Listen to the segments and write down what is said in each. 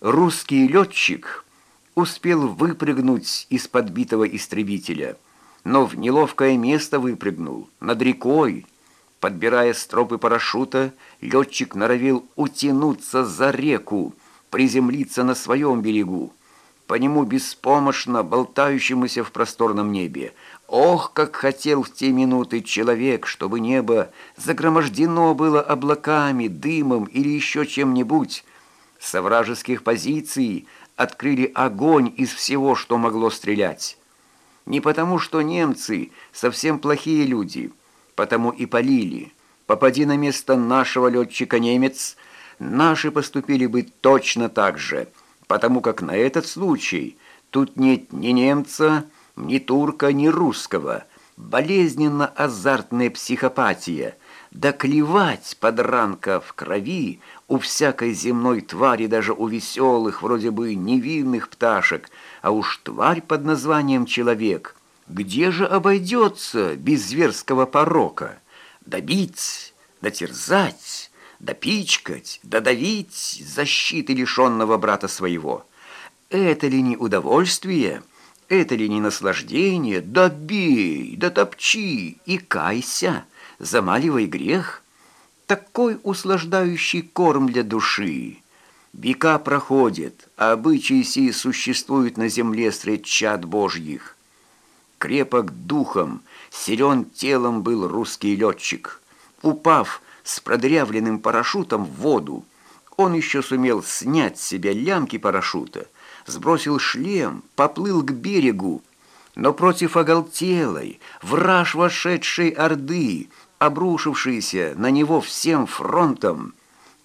Русский летчик успел выпрыгнуть из подбитого истребителя, но в неловкое место выпрыгнул, над рекой. Подбирая стропы парашюта, летчик норовил утянуться за реку, приземлиться на своем берегу. По нему беспомощно болтающемуся в просторном небе. Ох, как хотел в те минуты человек, чтобы небо загромождено было облаками, дымом или еще чем-нибудь. Со вражеских позиций открыли огонь из всего, что могло стрелять. Не потому, что немцы совсем плохие люди, потому и полили. Попади на место нашего летчика немец, наши поступили бы точно так же, потому как на этот случай тут нет ни немца, ни турка, ни русского. Болезненно азартная психопатия. Да клевать подранка в крови у всякой земной твари, даже у веселых, вроде бы невинных пташек, а уж тварь под названием человек. Где же обойдется без зверского порока? Добить, дотерзать, допичкать, додавить защиты лишенного брата своего. Это ли не удовольствие? Это ли не наслаждение? Добей, дотопчи и кайся, замаливай грех» такой услаждающий корм для души. Века проходят, а обычаи сии существуют на земле средь чад божьих. Крепок духом, силен телом был русский летчик. Упав с продырявленным парашютом в воду, он еще сумел снять с себя лямки парашюта, сбросил шлем, поплыл к берегу, но против оголтелой, враж вошедшей орды, обрушившийся на него всем фронтом,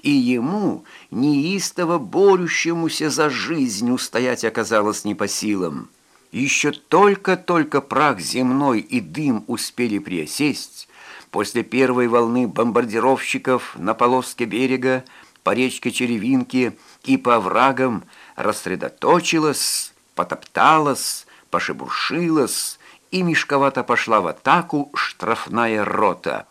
и ему, неистово борющемуся за жизнь, устоять оказалось не по силам. Еще только-только прах земной и дым успели приосесть, после первой волны бомбардировщиков на полоске берега, по речке Черевинки и по оврагам рассредоточилась, потопталась, пошебуршилась, и мешковато пошла в атаку штрафная рота.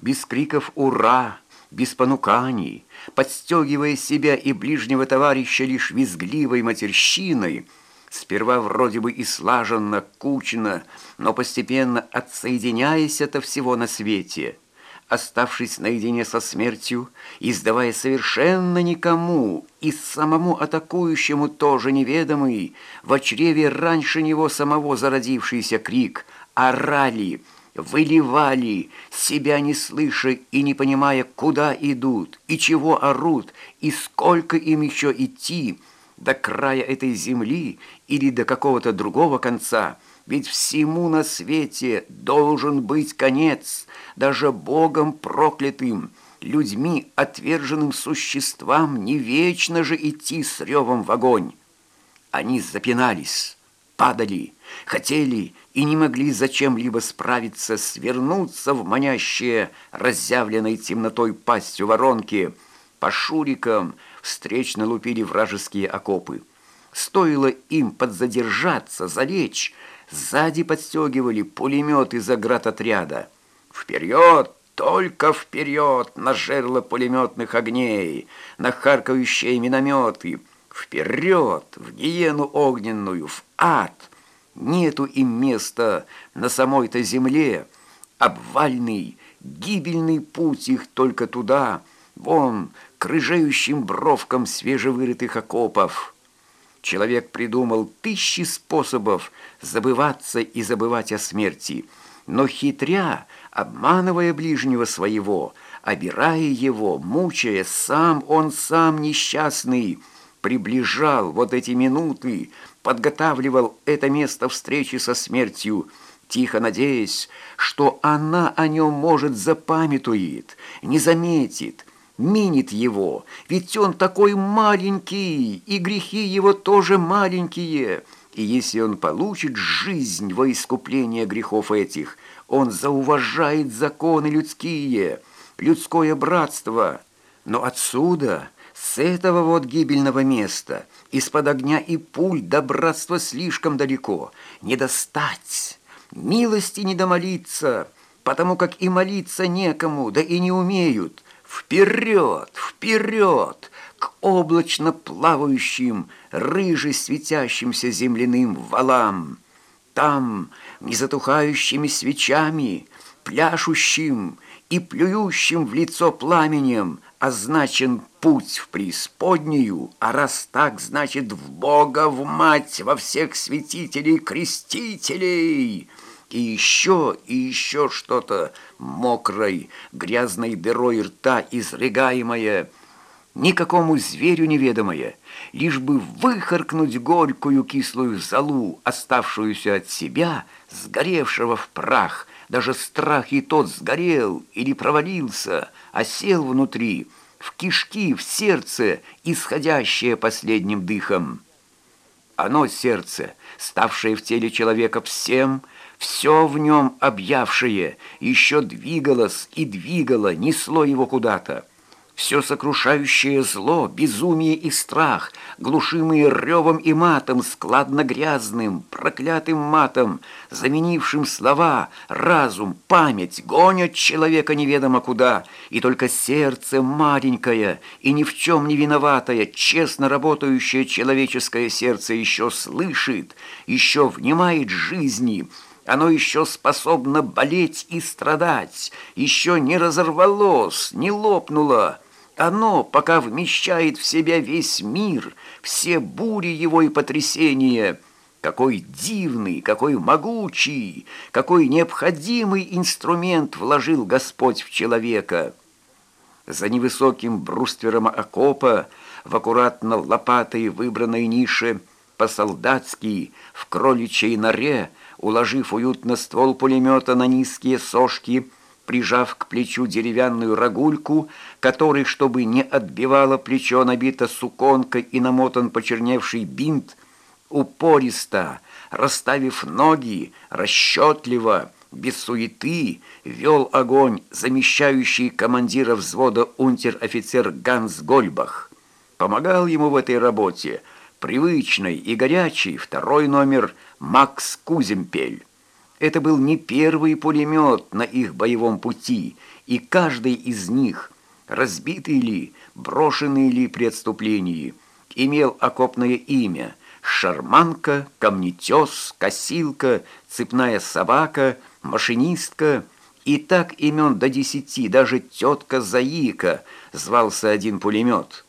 Без криков «Ура!», без понуканий, подстегивая себя и ближнего товарища лишь визгливой матерщиной, сперва вроде бы и слаженно, кучно, но постепенно отсоединяясь от всего на свете – оставшись наедине со смертью, издавая совершенно никому и самому атакующему тоже неведомый, в чреве раньше него самого зародившийся крик, орали, выливали, себя не слыша и не понимая, куда идут, и чего орут, и сколько им еще идти, до края этой земли или до какого-то другого конца – ведь всему на свете должен быть конец, даже Богом проклятым, людьми, отверженным существам, не вечно же идти с ревом в огонь. Они запинались, падали, хотели и не могли зачем-либо справиться, свернуться в манящее, разъявленной темнотой пастью воронки. По шурикам встречно лупили вражеские окопы. Стоило им подзадержаться, залечь, Сзади подстегивали пулеметы заградотряда. «Вперед! Только вперед!» на жерло пулеметных огней, на харкающие минометы. «Вперед! В гиену огненную! В ад!» Нету им места на самой-то земле. Обвальный, гибельный путь их только туда, вон, к рыжеющим бровкам свежевырытых окопов. Человек придумал тысячи способов забываться и забывать о смерти, но хитря, обманывая ближнего своего, обирая его, мучая, сам он сам несчастный, приближал вот эти минуты, подготавливал это место встречи со смертью, тихо надеясь, что она о нем, может, запамятует, не заметит, минит его, ведь он такой маленький, и грехи его тоже маленькие. И если он получит жизнь во искупление грехов этих, он зауважает законы людские, людское братство. Но отсюда, с этого вот гибельного места, из-под огня и пуль до братства слишком далеко, не достать, милости не домолиться, потому как и молиться некому, да и не умеют». Вперед, вперед, к облачно плавающим, рыже светящимся земляным валам. Там, незатухающими свечами, пляшущим и плюющим в лицо пламенем, означен путь в преисподнюю, а раз так, значит, в Бога, в Мать, во всех святителей-крестителей» и еще, и еще что-то мокрой, грязной дырой рта изрыгаемое, никакому зверю неведомое, лишь бы выхаркнуть горькую кислую залу, оставшуюся от себя, сгоревшего в прах. Даже страх и тот сгорел или провалился, а сел внутри, в кишки, в сердце, исходящее последним дыхом. Оно, сердце, ставшее в теле человека всем, все в нем объявшее, еще двигалось и двигало, несло его куда-то. Все сокрушающее зло, безумие и страх, глушимые ревом и матом, складно-грязным, проклятым матом, заменившим слова, разум, память, гонят человека неведомо куда, и только сердце маленькое и ни в чем не виноватое, честно работающее человеческое сердце еще слышит, еще внимает жизни, оно еще способно болеть и страдать, еще не разорвалось, не лопнуло, оно пока вмещает в себя весь мир, все бури его и потрясения. Какой дивный, какой могучий, какой необходимый инструмент вложил Господь в человека. За невысоким бруствером окопа, в аккуратно лопатой выбранной нише, по-солдатски, в кроличьей норе, уложив уютно ствол пулемета на низкие сошки, прижав к плечу деревянную рогульку, который, чтобы не отбивало плечо, набито суконкой и намотан почерневший бинт, упористо, расставив ноги, расчетливо, без суеты, вел огонь, замещающий командира взвода унтер-офицер Ганс Гольбах. Помогал ему в этой работе привычный и горячий второй номер Макс Куземпель. Это был не первый пулемет на их боевом пути, и каждый из них, разбитый ли, брошенный ли при отступлении, имел окопное имя «Шарманка», «Камнетес», «Косилка», «Цепная собака», «Машинистка» и так имен до десяти, даже тетка Заика звался один пулемет.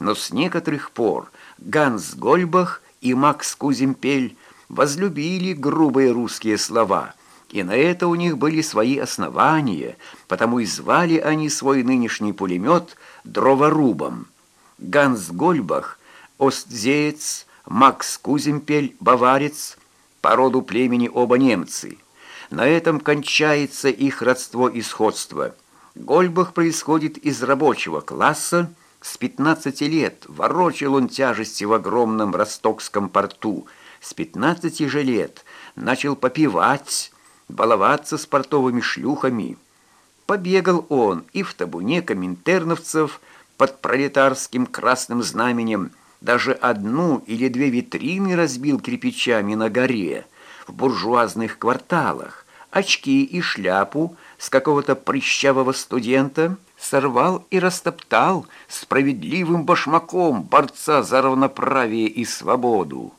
Но с некоторых пор Ганс Гольбах и Макс Куземпель возлюбили грубые русские слова, и на это у них были свои основания, потому и звали они свой нынешний пулемет дроворубом. Ганс Гольбах, Остзеец, Макс Куземпель, баварец, по роду племени оба немцы. На этом кончается их родство и сходство. Гольбах происходит из рабочего класса, с 15 лет ворочил он тяжести в огромном ростокском порту – с 15 же лет начал попивать, баловаться с портовыми шлюхами. Побегал он и в табуне коминтерновцев под пролетарским красным знаменем, даже одну или две витрины разбил кирпичами на горе, в буржуазных кварталах, очки и шляпу с какого-то прыщавого студента сорвал и растоптал справедливым башмаком борца за равноправие и свободу.